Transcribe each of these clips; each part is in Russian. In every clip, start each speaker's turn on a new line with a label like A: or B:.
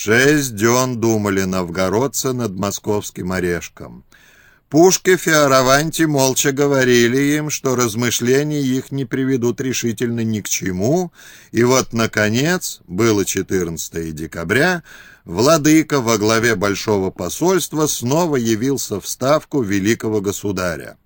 A: Шесть дён думали новгородцы над московским орешком. Пушки Феораванти молча говорили им, что размышления их не приведут решительно ни к чему, и вот, наконец, было 14 декабря, владыка во главе большого посольства снова явился в ставку великого государя.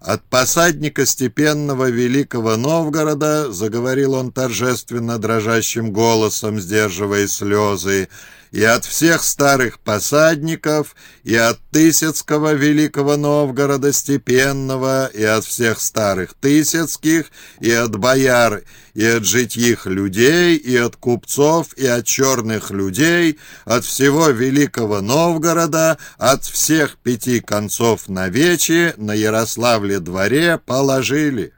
A: От посадника степенного великого Новгорода, заговорил он торжественно дрожащим голосом, сдерживая слезы, и от всех старых посадников, и от Тысяцкого великого Новгорода степенного, и от всех старых Тысяцких, и от бояр, и от житьих людей, и от купцов, и от черных людей, от всего великого Новгорода, от всех пяти концов на вече на Ярославле дворе положили.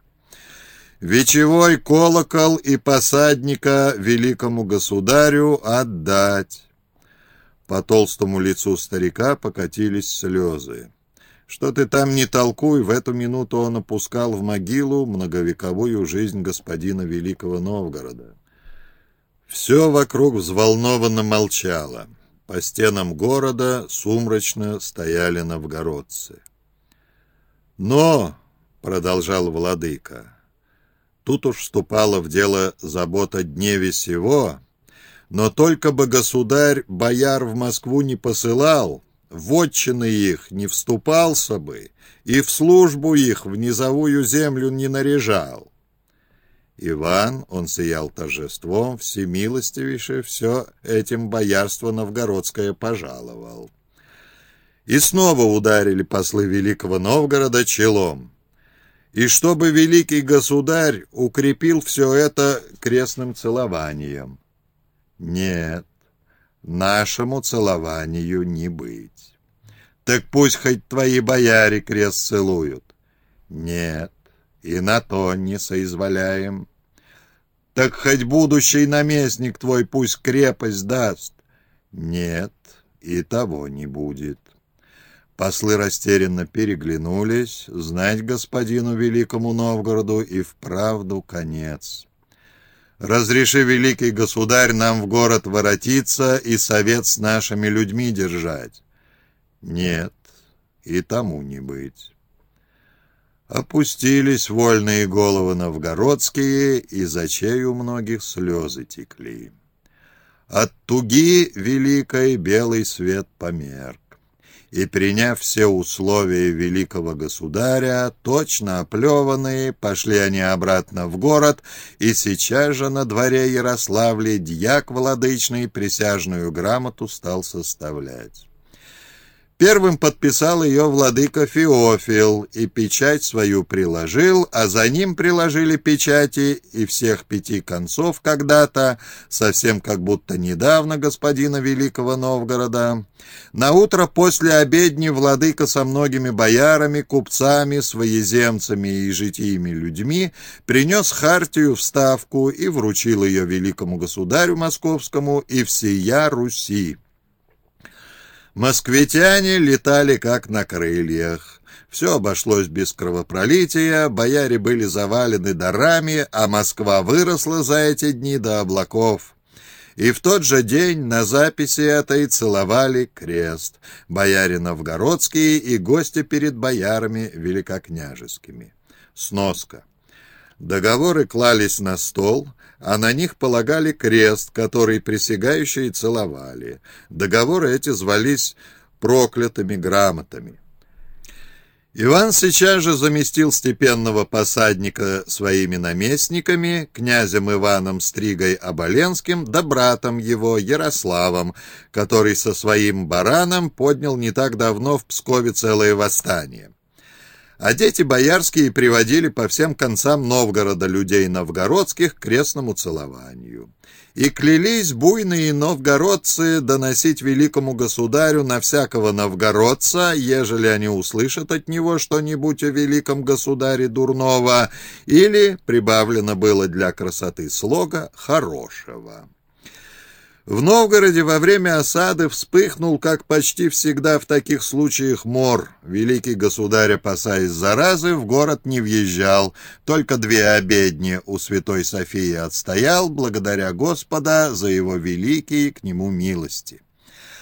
A: Вечевой колокол и посадника великому государю отдать. По толстому лицу старика покатились слезы. Что ты там не толкуй, в эту минуту он опускал в могилу многовековую жизнь господина Великого Новгорода. Все вокруг взволнованно молчало. По стенам города сумрачно стояли новгородцы. «Но», — продолжал владыка, — «тут уж вступала в дело забота дневе сего, но только бы государь бояр в Москву не посылал, в отчины их не вступался бы и в службу их в низовую землю не наряжал. Иван, он сиял торжеством, всемилостивейше все этим боярство новгородское пожаловал. И снова ударили послы великого Новгорода челом. И чтобы великий государь укрепил все это крестным целованием. Нет, нашему целованию не быть. Так пусть хоть твои бояре крест целуют. Нет, и на то не соизволяем. Так хоть будущий наместник твой пусть крепость даст. Нет, и того не будет. Послы растерянно переглянулись, знать господину великому Новгороду и вправду конец. Разреши, великий государь, нам в город воротиться и совет с нашими людьми держать. Нет, и тому не быть. Опустились вольные головы новгородские, и за чей у многих слезы текли. От туги великой белый свет померк и, приняв все условия великого государя, точно оплеванные, пошли они обратно в город, и сейчас же на дворе Ярославля дьяк владычный присяжную грамоту стал составлять. Первым подписал ее владыка Феофил и печать свою приложил, а за ним приложили печати и всех пяти концов когда-то, совсем как будто недавно господина Великого Новгорода. На утро после обедни владыка со многими боярами, купцами, своеземцами и житиями людьми принес хартию в ставку и вручил ее великому государю московскому и всея Руси. Москвитяне летали как на крыльях. Все обошлось без кровопролития, бояре были завалены дарами, а Москва выросла за эти дни до облаков. И в тот же день на записи этой целовали крест, бояре новгородские и гости перед боярами великокняжескими. Сноска. Договоры клались на стол, а на них полагали крест, который присягающие целовали. Договоры эти звались проклятыми грамотами. Иван сейчас же заместил степенного посадника своими наместниками, князем Иваном Стригой Оболенским, да братом его, Ярославом, который со своим бараном поднял не так давно в Пскове целое восстание а дети боярские приводили по всем концам Новгорода людей новгородских к крестному целованию. И клялись буйные новгородцы доносить великому государю на всякого новгородца, ежели они услышат от него что-нибудь о великом государе дурного, или, прибавлено было для красоты слога, хорошего. В Новгороде во время осады вспыхнул, как почти всегда в таких случаях, мор. Великий государь, опасаясь заразы, в город не въезжал, только две обедни у Святой Софии отстоял, благодаря Господа за его великие к нему милости.